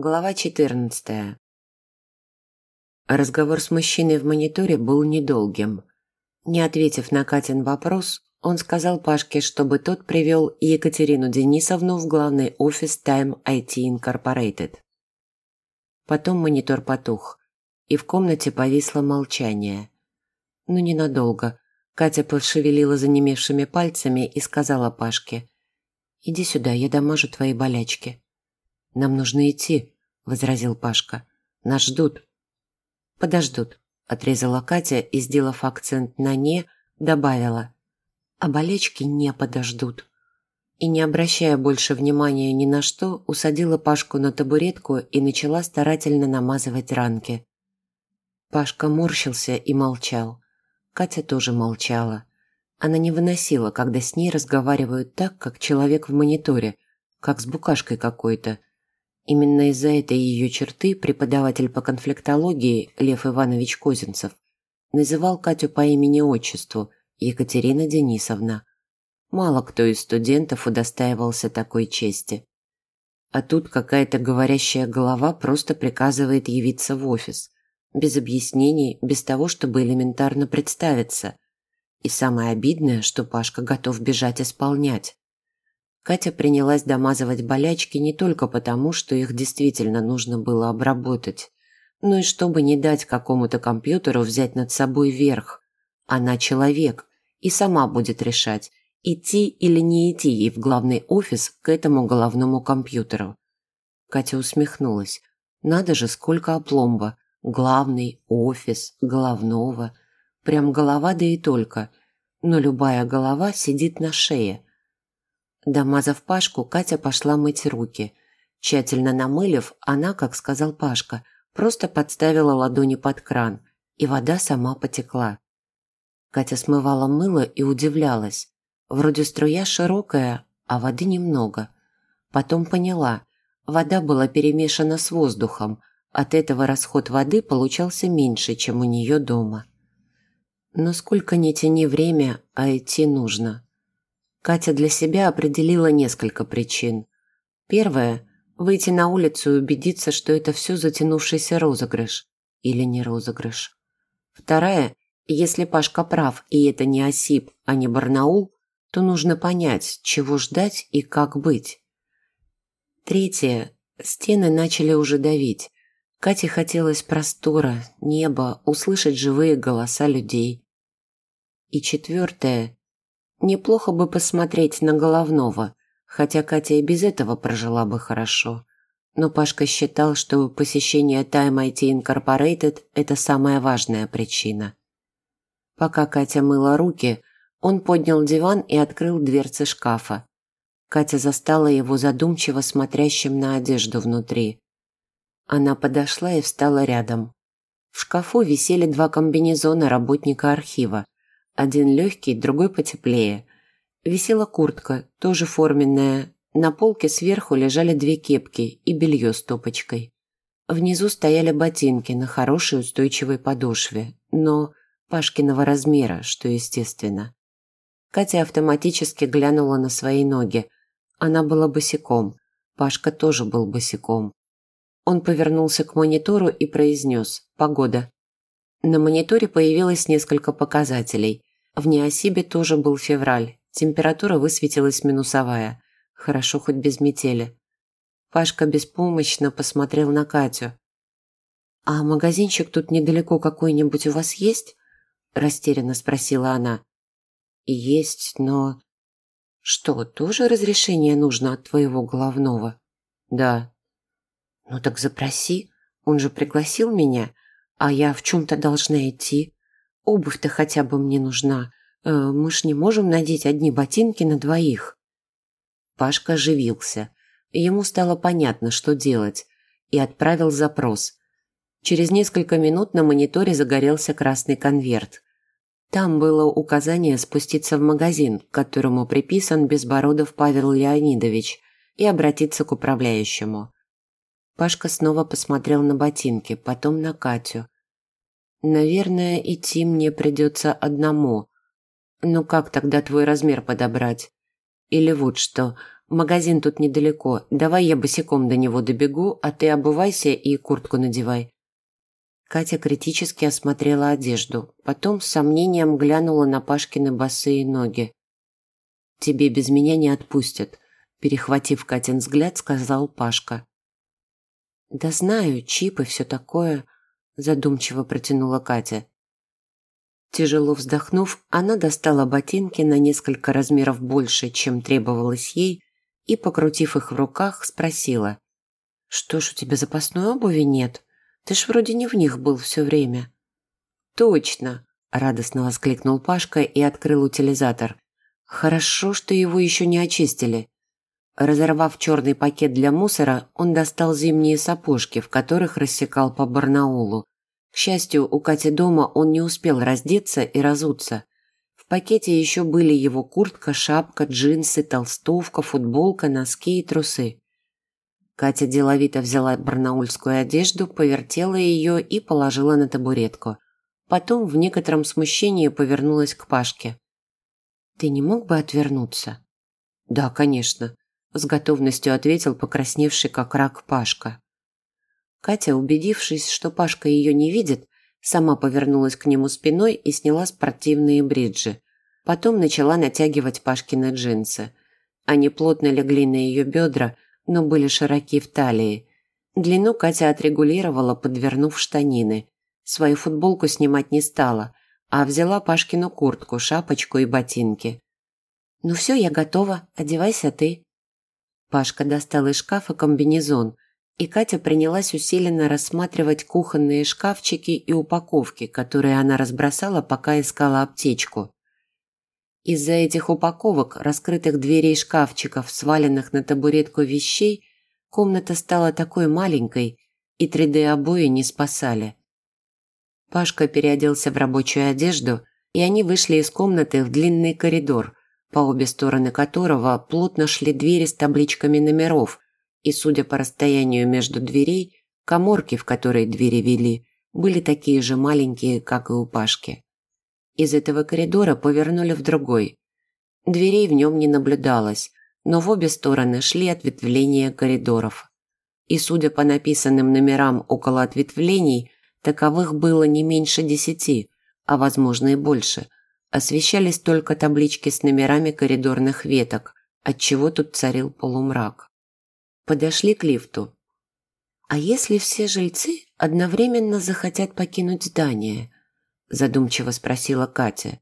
Глава 14. Разговор с мужчиной в мониторе был недолгим. Не ответив на Катин вопрос, он сказал Пашке, чтобы тот привел Екатерину Денисовну в главный офис Time IT Incorporated. Потом монитор потух, и в комнате повисло молчание. Но ненадолго. Катя пошевелила занемевшими пальцами и сказала Пашке, «Иди сюда, я дамажу твои болячки». «Нам нужно идти», – возразил Пашка. «Нас ждут». «Подождут», – отрезала Катя и, сделав акцент на «не», добавила. «А болечки не подождут». И, не обращая больше внимания ни на что, усадила Пашку на табуретку и начала старательно намазывать ранки. Пашка морщился и молчал. Катя тоже молчала. Она не выносила, когда с ней разговаривают так, как человек в мониторе, как с букашкой какой-то, Именно из-за этой ее черты преподаватель по конфликтологии Лев Иванович Козинцев называл Катю по имени-отчеству Екатерина Денисовна. Мало кто из студентов удостаивался такой чести. А тут какая-то говорящая голова просто приказывает явиться в офис. Без объяснений, без того, чтобы элементарно представиться. И самое обидное, что Пашка готов бежать исполнять. Катя принялась домазывать болячки не только потому, что их действительно нужно было обработать, но и чтобы не дать какому-то компьютеру взять над собой верх. Она человек и сама будет решать, идти или не идти ей в главный офис к этому головному компьютеру. Катя усмехнулась. Надо же, сколько опломба. Главный, офис, головного. Прям голова да и только. Но любая голова сидит на шее – Домазав Пашку, Катя пошла мыть руки. Тщательно намылив, она, как сказал Пашка, просто подставила ладони под кран, и вода сама потекла. Катя смывала мыло и удивлялась. Вроде струя широкая, а воды немного. Потом поняла, вода была перемешана с воздухом, от этого расход воды получался меньше, чем у нее дома. Но сколько ни тяни время, а идти нужно. Катя для себя определила несколько причин. Первая – выйти на улицу и убедиться, что это все затянувшийся розыгрыш. Или не розыгрыш. Вторая – если Пашка прав, и это не Осип, а не Барнаул, то нужно понять, чего ждать и как быть. Третье – стены начали уже давить. Кате хотелось простора, неба, услышать живые голоса людей. И четвертое Неплохо бы посмотреть на головного, хотя Катя и без этого прожила бы хорошо. Но Пашка считал, что посещение Time IT Incorporated – это самая важная причина. Пока Катя мыла руки, он поднял диван и открыл дверцы шкафа. Катя застала его задумчиво смотрящим на одежду внутри. Она подошла и встала рядом. В шкафу висели два комбинезона работника архива – один легкий, другой потеплее. Висела куртка, тоже форменная. На полке сверху лежали две кепки и белье с топочкой. Внизу стояли ботинки на хорошей устойчивой подошве, но Пашкиного размера, что естественно. Катя автоматически глянула на свои ноги. Она была босиком. Пашка тоже был босиком. Он повернулся к монитору и произнес «Погода». На мониторе появилось несколько показателей. В Неосибе тоже был февраль. Температура высветилась минусовая. Хорошо хоть без метели. Пашка беспомощно посмотрел на Катю. «А магазинчик тут недалеко какой-нибудь у вас есть?» Растерянно спросила она. «Есть, но...» «Что, тоже разрешение нужно от твоего головного?» «Да». «Ну так запроси. Он же пригласил меня, а я в чем-то должна идти. Обувь-то хотя бы мне нужна. Э, мы ж не можем надеть одни ботинки на двоих». Пашка оживился. Ему стало понятно, что делать, и отправил запрос. Через несколько минут на мониторе загорелся красный конверт. Там было указание спуститься в магазин, к которому приписан Безбородов Павел Леонидович, и обратиться к управляющему. Пашка снова посмотрел на ботинки, потом на Катю – Наверное, идти мне придется одному. Ну как тогда твой размер подобрать? Или вот что, Магазин тут недалеко. Давай я босиком до него добегу, а ты обувайся и куртку надевай». Катя критически осмотрела одежду, потом с сомнением глянула на Пашкины босые ноги. «Тебе без меня не отпустят», – перехватив Катин взгляд, сказал Пашка. «Да знаю, чип и все такое», – задумчиво протянула Катя. Тяжело вздохнув, она достала ботинки на несколько размеров больше, чем требовалось ей, и, покрутив их в руках, спросила. «Что ж, у тебя запасной обуви нет? Ты ж вроде не в них был все время». «Точно!» – радостно воскликнул Пашка и открыл утилизатор. «Хорошо, что его еще не очистили». Разорвав черный пакет для мусора, он достал зимние сапожки, в которых рассекал по Барнаулу. К счастью, у Кати дома он не успел раздеться и разуться пакете еще были его куртка, шапка, джинсы, толстовка, футболка, носки и трусы. Катя деловито взяла барнаульскую одежду, повертела ее и положила на табуретку. Потом в некотором смущении повернулась к Пашке. «Ты не мог бы отвернуться?» «Да, конечно», – с готовностью ответил покрасневший как рак Пашка. Катя, убедившись, что Пашка ее не видит, Сама повернулась к нему спиной и сняла спортивные бриджи. Потом начала натягивать Пашкины джинсы. Они плотно легли на ее бедра, но были широки в талии. Длину Катя отрегулировала, подвернув штанины. Свою футболку снимать не стала, а взяла Пашкину куртку, шапочку и ботинки. «Ну все, я готова, одевайся ты». Пашка достал из шкафа комбинезон – и Катя принялась усиленно рассматривать кухонные шкафчики и упаковки, которые она разбросала, пока искала аптечку. Из-за этих упаковок, раскрытых дверей шкафчиков, сваленных на табуретку вещей, комната стала такой маленькой, и 3D-обои не спасали. Пашка переоделся в рабочую одежду, и они вышли из комнаты в длинный коридор, по обе стороны которого плотно шли двери с табличками номеров – и, судя по расстоянию между дверей, коморки, в которые двери вели, были такие же маленькие, как и у Пашки. Из этого коридора повернули в другой. Дверей в нем не наблюдалось, но в обе стороны шли ответвления коридоров. И, судя по написанным номерам около ответвлений, таковых было не меньше десяти, а возможно и больше. Освещались только таблички с номерами коридорных веток, отчего тут царил полумрак подошли к лифту. «А если все жильцы одновременно захотят покинуть здание?» задумчиво спросила Катя.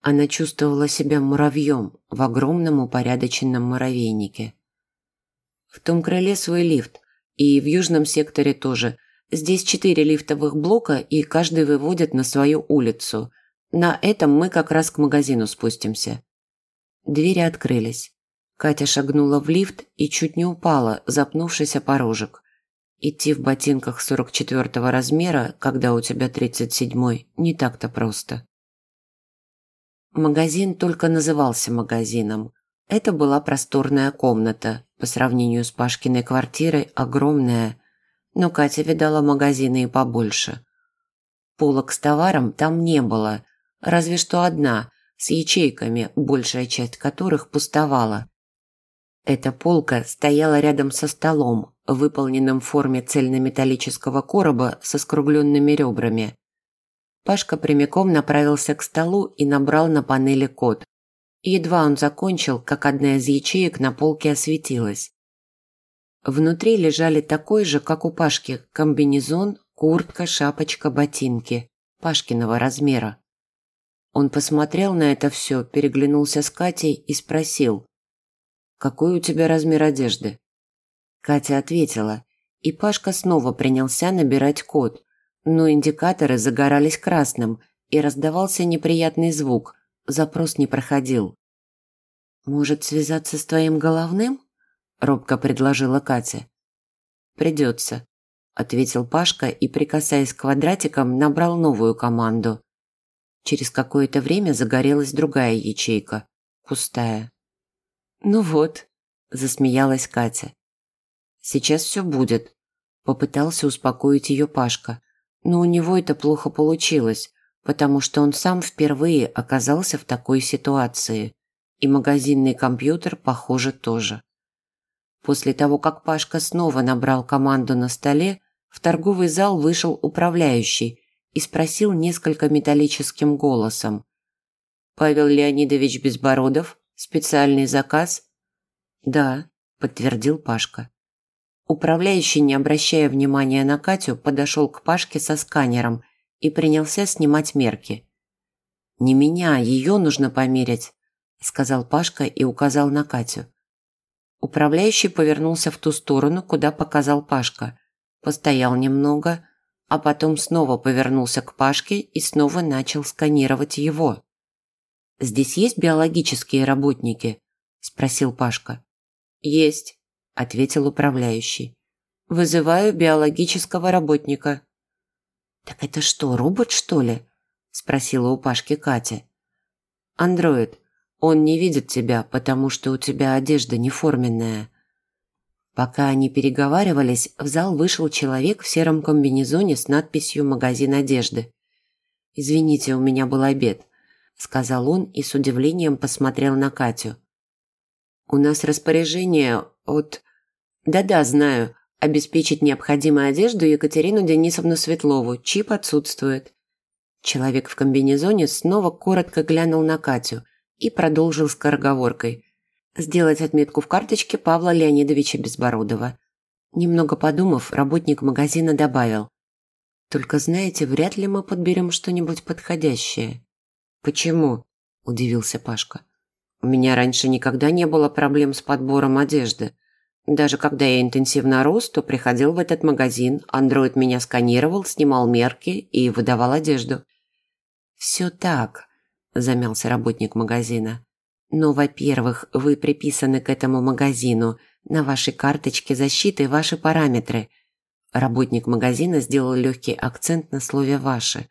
Она чувствовала себя муравьем в огромном упорядоченном муравейнике. В том крыле свой лифт, и в южном секторе тоже. Здесь четыре лифтовых блока, и каждый выводит на свою улицу. На этом мы как раз к магазину спустимся. Двери открылись. Катя шагнула в лифт и чуть не упала, запнувшись о порожек. Идти в ботинках 44 размера, когда у тебя 37 не так-то просто. Магазин только назывался магазином. Это была просторная комната, по сравнению с Пашкиной квартирой огромная, но Катя видала магазины и побольше. Полок с товаром там не было, разве что одна, с ячейками, большая часть которых пустовала. Эта полка стояла рядом со столом, выполненным в форме цельнометаллического короба со скругленными ребрами. Пашка прямиком направился к столу и набрал на панели код. Едва он закончил, как одна из ячеек на полке осветилась. Внутри лежали такой же, как у Пашки, комбинезон, куртка, шапочка, ботинки. Пашкиного размера. Он посмотрел на это все, переглянулся с Катей и спросил. «Какой у тебя размер одежды?» Катя ответила, и Пашка снова принялся набирать код, но индикаторы загорались красным, и раздавался неприятный звук, запрос не проходил. «Может, связаться с твоим головным?» – робко предложила Катя. «Придется», – ответил Пашка и, прикасаясь к квадратикам, набрал новую команду. Через какое-то время загорелась другая ячейка, пустая. «Ну вот», – засмеялась Катя. «Сейчас все будет», – попытался успокоить ее Пашка. Но у него это плохо получилось, потому что он сам впервые оказался в такой ситуации. И магазинный компьютер, похоже, тоже. После того, как Пашка снова набрал команду на столе, в торговый зал вышел управляющий и спросил несколько металлическим голосом. «Павел Леонидович Безбородов? Специальный заказ?» «Да», – подтвердил Пашка. Управляющий, не обращая внимания на Катю, подошел к Пашке со сканером и принялся снимать мерки. «Не меня, ее нужно померить», – сказал Пашка и указал на Катю. Управляющий повернулся в ту сторону, куда показал Пашка. Постоял немного, а потом снова повернулся к Пашке и снова начал сканировать его. «Здесь есть биологические работники?» – спросил Пашка. «Есть», – ответил управляющий. «Вызываю биологического работника». «Так это что, робот, что ли?» – спросила у Пашки Катя. «Андроид. Он не видит тебя, потому что у тебя одежда неформенная». Пока они переговаривались, в зал вышел человек в сером комбинезоне с надписью «Магазин одежды». «Извините, у меня был обед», – сказал он и с удивлением посмотрел на Катю. «У нас распоряжение от...» «Да-да, знаю. Обеспечить необходимую одежду Екатерину Денисовну Светлову. Чип отсутствует». Человек в комбинезоне снова коротко глянул на Катю – и продолжил скороговоркой. Сделать отметку в карточке Павла Леонидовича Безбородова. Немного подумав, работник магазина добавил. «Только знаете, вряд ли мы подберем что-нибудь подходящее». «Почему?» – удивился Пашка. «У меня раньше никогда не было проблем с подбором одежды. Даже когда я интенсивно рос, то приходил в этот магазин, андроид меня сканировал, снимал мерки и выдавал одежду». «Все так», замялся работник магазина. «Но, во-первых, вы приписаны к этому магазину. На вашей карточке защиты ваши параметры». Работник магазина сделал легкий акцент на слове «ваши».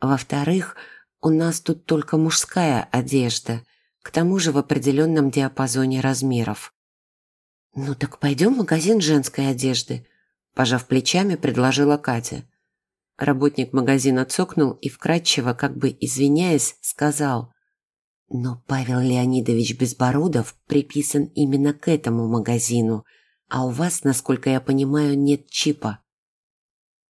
«Во-вторых, у нас тут только мужская одежда, к тому же в определенном диапазоне размеров». «Ну так пойдем в магазин женской одежды», – пожав плечами, предложила Катя. Работник магазина цокнул и вкратчиво, как бы извиняясь, сказал «Но Павел Леонидович Безбородов приписан именно к этому магазину, а у вас, насколько я понимаю, нет чипа».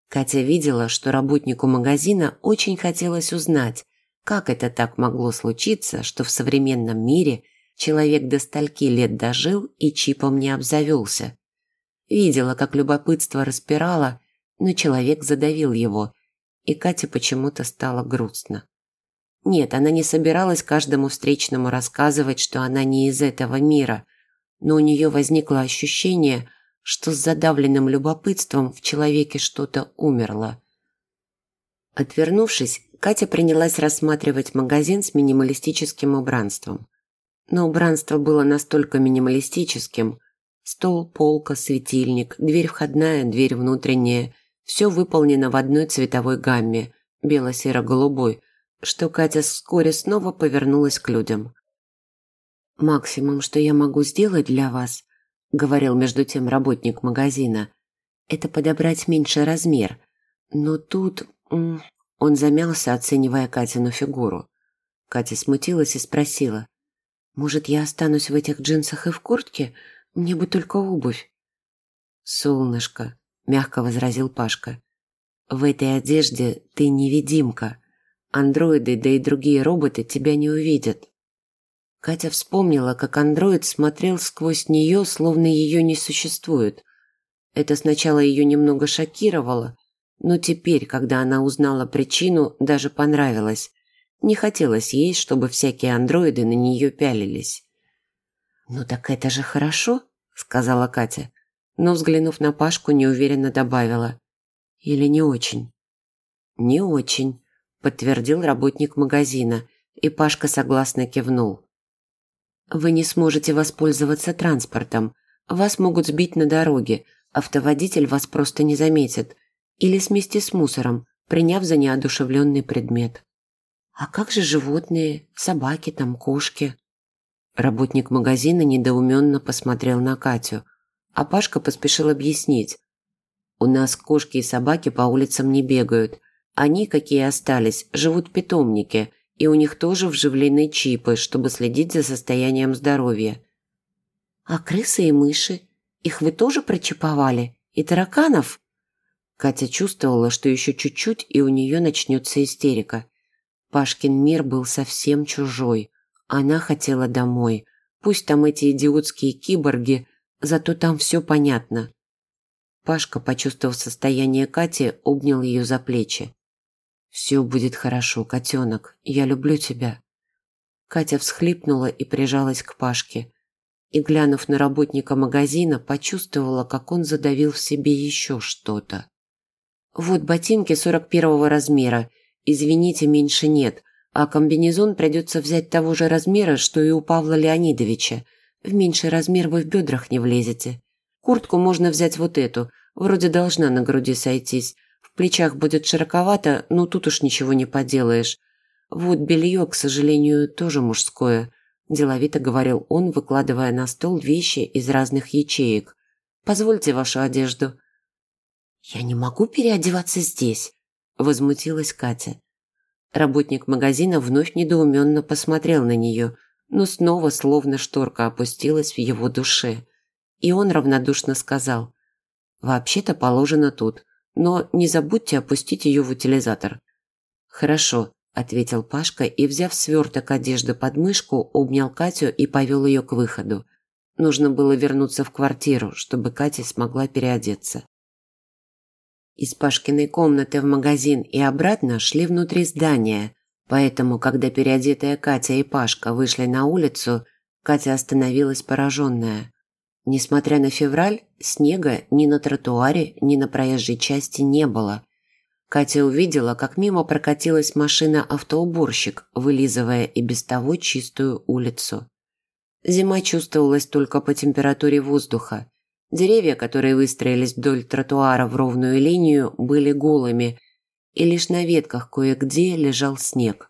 Катя видела, что работнику магазина очень хотелось узнать, как это так могло случиться, что в современном мире человек до стольки лет дожил и чипом не обзавелся. Видела, как любопытство распирало, но человек задавил его, и Кате почему-то стало грустно. Нет, она не собиралась каждому встречному рассказывать, что она не из этого мира, но у нее возникло ощущение, что с задавленным любопытством в человеке что-то умерло. Отвернувшись, Катя принялась рассматривать магазин с минималистическим убранством. Но убранство было настолько минималистическим – стол, полка, светильник, дверь входная, дверь внутренняя все выполнено в одной цветовой гамме – бело-серо-голубой, что Катя вскоре снова повернулась к людям. «Максимум, что я могу сделать для вас», – говорил между тем работник магазина, – «это подобрать меньший размер. Но тут...» Он замялся, оценивая Катину фигуру. Катя смутилась и спросила. «Может, я останусь в этих джинсах и в куртке? Мне бы только обувь». «Солнышко», – мягко возразил Пашка. «В этой одежде ты невидимка. Андроиды, да и другие роботы тебя не увидят». Катя вспомнила, как андроид смотрел сквозь нее, словно ее не существует. Это сначала ее немного шокировало, но теперь, когда она узнала причину, даже понравилось. Не хотелось ей, чтобы всякие андроиды на нее пялились. «Ну так это же хорошо», – сказала Катя но, взглянув на Пашку, неуверенно добавила. «Или не очень?» «Не очень», – подтвердил работник магазина, и Пашка согласно кивнул. «Вы не сможете воспользоваться транспортом. Вас могут сбить на дороге, автоводитель вас просто не заметит. Или смести с мусором, приняв за неодушевленный предмет». «А как же животные, собаки там, кошки?» Работник магазина недоуменно посмотрел на Катю, а Пашка поспешил объяснить. «У нас кошки и собаки по улицам не бегают. Они, какие остались, живут в питомнике, и у них тоже вживлены чипы, чтобы следить за состоянием здоровья». «А крысы и мыши? Их вы тоже прочиповали? И тараканов?» Катя чувствовала, что еще чуть-чуть, и у нее начнется истерика. Пашкин мир был совсем чужой. Она хотела домой. Пусть там эти идиотские киборги, зато там все понятно. Пашка, почувствовав состояние Кати, обнял ее за плечи. «Все будет хорошо, котенок. Я люблю тебя». Катя всхлипнула и прижалась к Пашке. И, глянув на работника магазина, почувствовала, как он задавил в себе еще что-то. «Вот ботинки 41 размера. Извините, меньше нет. А комбинезон придется взять того же размера, что и у Павла Леонидовича. В меньший размер вы в бедрах не влезете. Куртку можно взять вот эту. Вроде должна на груди сойтись. В плечах будет широковато, но тут уж ничего не поделаешь. Вот белье, к сожалению, тоже мужское. Деловито говорил он, выкладывая на стол вещи из разных ячеек. «Позвольте вашу одежду». «Я не могу переодеваться здесь», – возмутилась Катя. Работник магазина вновь недоуменно посмотрел на нее, но снова словно шторка опустилась в его душе. И он равнодушно сказал, «Вообще-то положено тут, но не забудьте опустить ее в утилизатор». «Хорошо», – ответил Пашка и, взяв сверток одежды под мышку, обнял Катю и повел ее к выходу. Нужно было вернуться в квартиру, чтобы Катя смогла переодеться. Из Пашкиной комнаты в магазин и обратно шли внутри здания, поэтому, когда переодетая Катя и Пашка вышли на улицу, Катя остановилась пораженная. Несмотря на февраль, снега ни на тротуаре, ни на проезжей части не было. Катя увидела, как мимо прокатилась машина-автоуборщик, вылизывая и без того чистую улицу. Зима чувствовалась только по температуре воздуха. Деревья, которые выстроились вдоль тротуара в ровную линию, были голыми, и лишь на ветках кое-где лежал снег.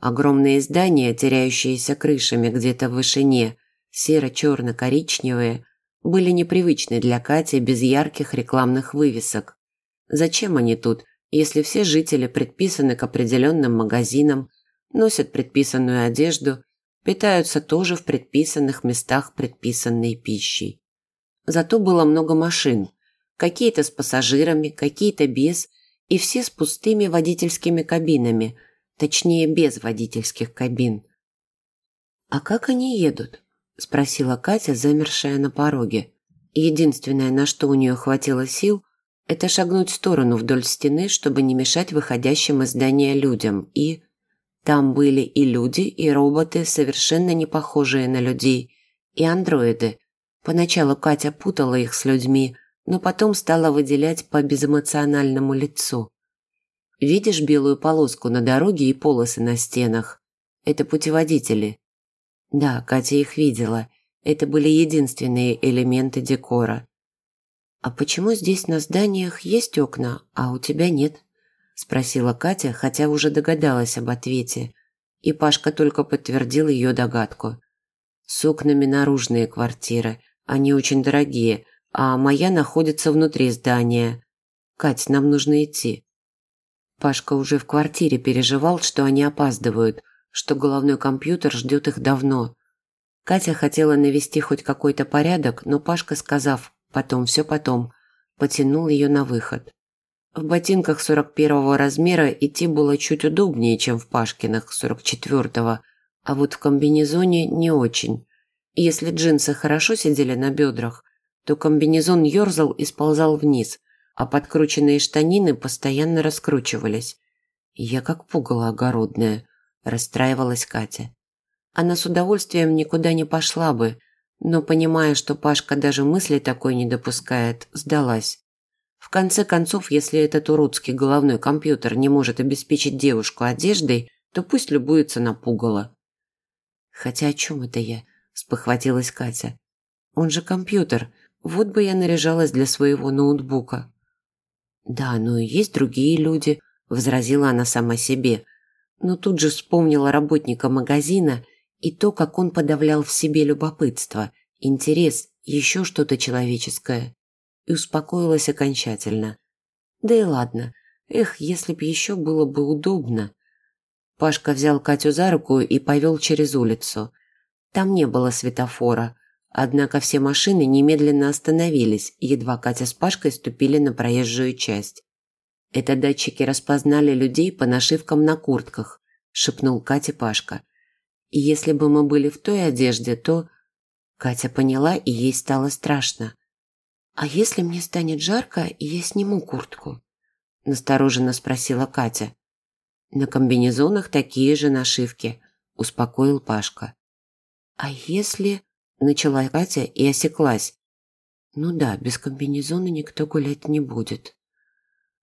Огромные здания, теряющиеся крышами где-то в вышине, серо-черно-коричневые, были непривычны для Кати без ярких рекламных вывесок. Зачем они тут, если все жители предписаны к определенным магазинам, носят предписанную одежду, питаются тоже в предписанных местах предписанной пищей? Зато было много машин. Какие-то с пассажирами, какие-то без, и все с пустыми водительскими кабинами, точнее, без водительских кабин. «А как они едут?» – спросила Катя, замершая на пороге. Единственное, на что у нее хватило сил, это шагнуть в сторону вдоль стены, чтобы не мешать выходящим из здания людям, и... Там были и люди, и роботы, совершенно не похожие на людей, и андроиды, Поначалу Катя путала их с людьми, но потом стала выделять по безэмоциональному лицу. Видишь белую полоску на дороге и полосы на стенах? Это путеводители. Да, Катя их видела. Это были единственные элементы декора. «А почему здесь на зданиях есть окна, а у тебя нет?» – спросила Катя, хотя уже догадалась об ответе. И Пашка только подтвердил ее догадку. «С окнами наружные квартиры, они очень дорогие, а моя находится внутри здания. Кать, нам нужно идти». Пашка уже в квартире переживал, что они опаздывают, что головной компьютер ждет их давно. Катя хотела навести хоть какой-то порядок, но Пашка, сказав «потом, все потом», потянул ее на выход. В ботинках 41 размера идти было чуть удобнее, чем в Пашкиных 44-го, а вот в комбинезоне не очень. Если джинсы хорошо сидели на бедрах, то комбинезон ерзал и сползал вниз, а подкрученные штанины постоянно раскручивались. Я как пугало огородная, расстраивалась Катя. Она с удовольствием никуда не пошла бы, но, понимая, что Пашка даже мысли такой не допускает, сдалась. В конце концов, если этот уродский головной компьютер не может обеспечить девушку одеждой, то пусть любуется на пугало. Хотя о чем это я? – спохватилась Катя. «Он же компьютер. Вот бы я наряжалась для своего ноутбука». «Да, но есть другие люди», – возразила она сама себе. Но тут же вспомнила работника магазина и то, как он подавлял в себе любопытство, интерес, еще что-то человеческое. И успокоилась окончательно. Да и ладно. Эх, если б еще было бы удобно. Пашка взял Катю за руку и повел через улицу. Там не было светофора, Однако все машины немедленно остановились, едва Катя с Пашкой ступили на проезжую часть. «Это датчики распознали людей по нашивкам на куртках», – шепнул Катя Пашка. «И если бы мы были в той одежде, то...» Катя поняла, и ей стало страшно. «А если мне станет жарко, и я сниму куртку?» – настороженно спросила Катя. «На комбинезонах такие же нашивки», – успокоил Пашка. «А если...» – начала Катя и осеклась. «Ну да, без комбинезона никто гулять не будет».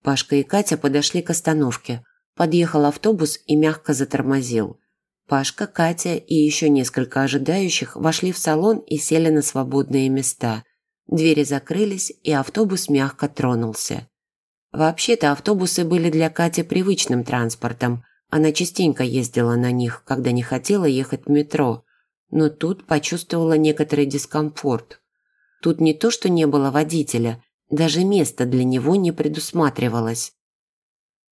Пашка и Катя подошли к остановке. Подъехал автобус и мягко затормозил. Пашка, Катя и еще несколько ожидающих вошли в салон и сели на свободные места. Двери закрылись, и автобус мягко тронулся. Вообще-то автобусы были для Кати привычным транспортом. Она частенько ездила на них, когда не хотела ехать в метро. Но тут почувствовала некоторый дискомфорт. Тут не то, что не было водителя, даже место для него не предусматривалось.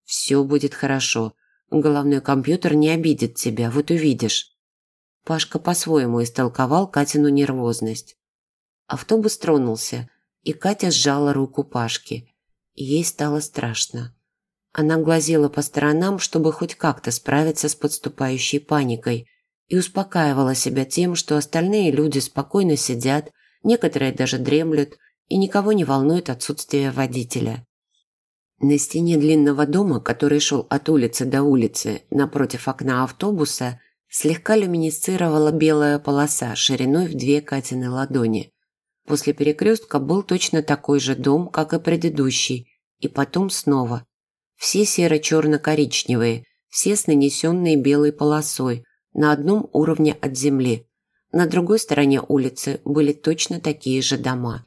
«Все будет хорошо. Головной компьютер не обидит тебя, вот увидишь». Пашка по-своему истолковал Катину нервозность. Автобус тронулся, и Катя сжала руку Пашки. Ей стало страшно. Она глазела по сторонам, чтобы хоть как-то справиться с подступающей паникой, и успокаивала себя тем, что остальные люди спокойно сидят, некоторые даже дремлют, и никого не волнует отсутствие водителя. На стене длинного дома, который шел от улицы до улицы, напротив окна автобуса, слегка люминесцировала белая полоса шириной в две Катины ладони. После перекрестка был точно такой же дом, как и предыдущий, и потом снова. Все серо-черно-коричневые, все с нанесенной белой полосой, на одном уровне от земли. На другой стороне улицы были точно такие же дома.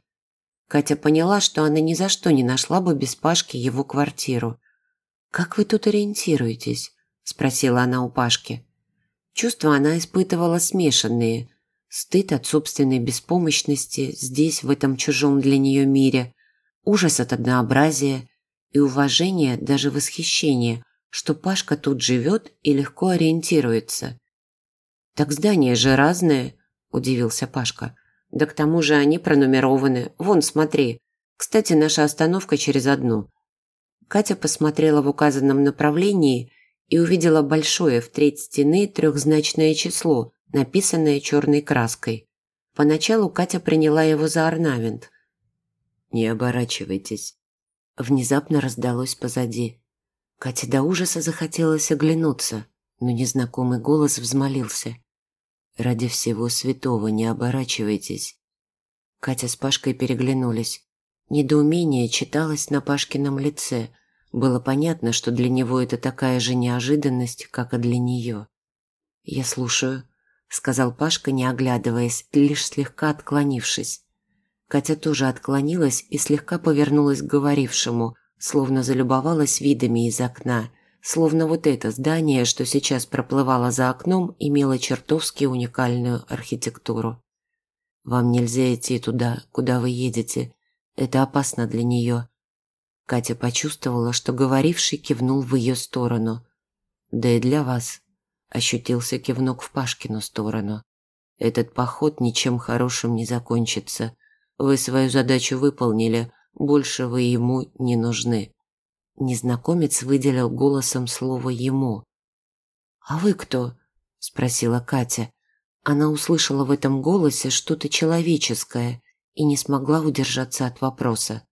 Катя поняла, что она ни за что не нашла бы без Пашки его квартиру. «Как вы тут ориентируетесь?» – спросила она у Пашки. Чувства она испытывала смешанные. Стыд от собственной беспомощности здесь, в этом чужом для нее мире, ужас от однообразия и уважение, даже восхищение, что Пашка тут живет и легко ориентируется. «Так здания же разные», – удивился Пашка. Да к тому же они пронумерованы. Вон, смотри. Кстати, наша остановка через одну». Катя посмотрела в указанном направлении и увидела большое в треть стены трехзначное число, написанное черной краской. Поначалу Катя приняла его за орнамент. «Не оборачивайтесь». Внезапно раздалось позади. Кате до ужаса захотелось оглянуться, но незнакомый голос взмолился. Ради всего святого не оборачивайтесь». Катя с Пашкой переглянулись. Недоумение читалось на Пашкином лице. Было понятно, что для него это такая же неожиданность, как и для нее. «Я слушаю», — сказал Пашка, не оглядываясь, лишь слегка отклонившись. Катя тоже отклонилась и слегка повернулась к говорившему, словно залюбовалась видами из окна — Словно вот это здание, что сейчас проплывало за окном, имело чертовски уникальную архитектуру. «Вам нельзя идти туда, куда вы едете. Это опасно для нее». Катя почувствовала, что говоривший кивнул в ее сторону. «Да и для вас», – ощутился кивнук в Пашкину сторону. «Этот поход ничем хорошим не закончится. Вы свою задачу выполнили, больше вы ему не нужны». Незнакомец выделил голосом слово ему. «А вы кто?» – спросила Катя. Она услышала в этом голосе что-то человеческое и не смогла удержаться от вопроса.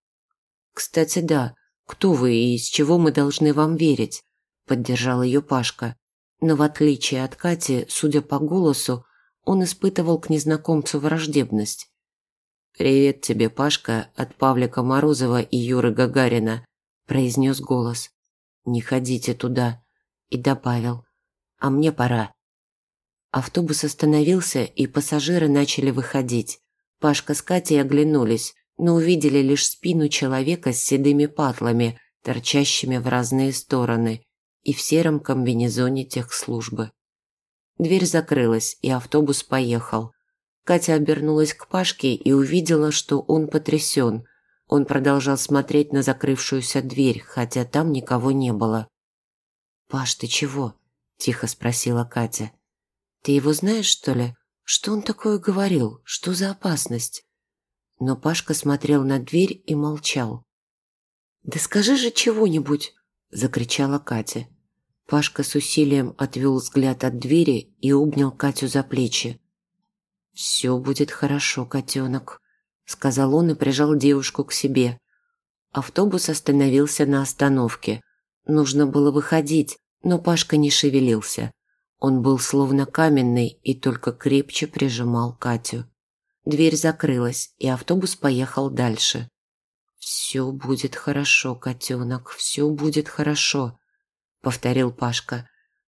«Кстати, да, кто вы и из чего мы должны вам верить?» – поддержал ее Пашка. Но в отличие от Кати, судя по голосу, он испытывал к незнакомцу враждебность. «Привет тебе, Пашка, от Павлика Морозова и Юры Гагарина произнес голос. «Не ходите туда», и добавил. «А мне пора». Автобус остановился, и пассажиры начали выходить. Пашка с Катей оглянулись, но увидели лишь спину человека с седыми патлами, торчащими в разные стороны, и в сером комбинезоне техслужбы. Дверь закрылась, и автобус поехал. Катя обернулась к Пашке и увидела, что он потрясен. Он продолжал смотреть на закрывшуюся дверь, хотя там никого не было. «Паш, ты чего?» – тихо спросила Катя. «Ты его знаешь, что ли? Что он такое говорил? Что за опасность? Но Пашка смотрел на дверь и молчал. «Да скажи же чего-нибудь!» – закричала Катя. Пашка с усилием отвел взгляд от двери и обнял Катю за плечи. «Все будет хорошо, котенок», – сказал он и прижал девушку к себе. Автобус остановился на остановке. Нужно было выходить, но Пашка не шевелился. Он был словно каменный и только крепче прижимал Катю. Дверь закрылась, и автобус поехал дальше. «Все будет хорошо, котенок, все будет хорошо», – повторил Пашка.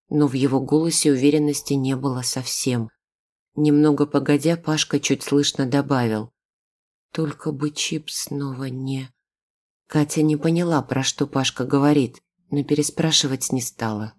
Но в его голосе уверенности не было совсем. Немного погодя, Пашка чуть слышно добавил. «Только бы чип снова не...» Катя не поняла, про что Пашка говорит, но переспрашивать не стала.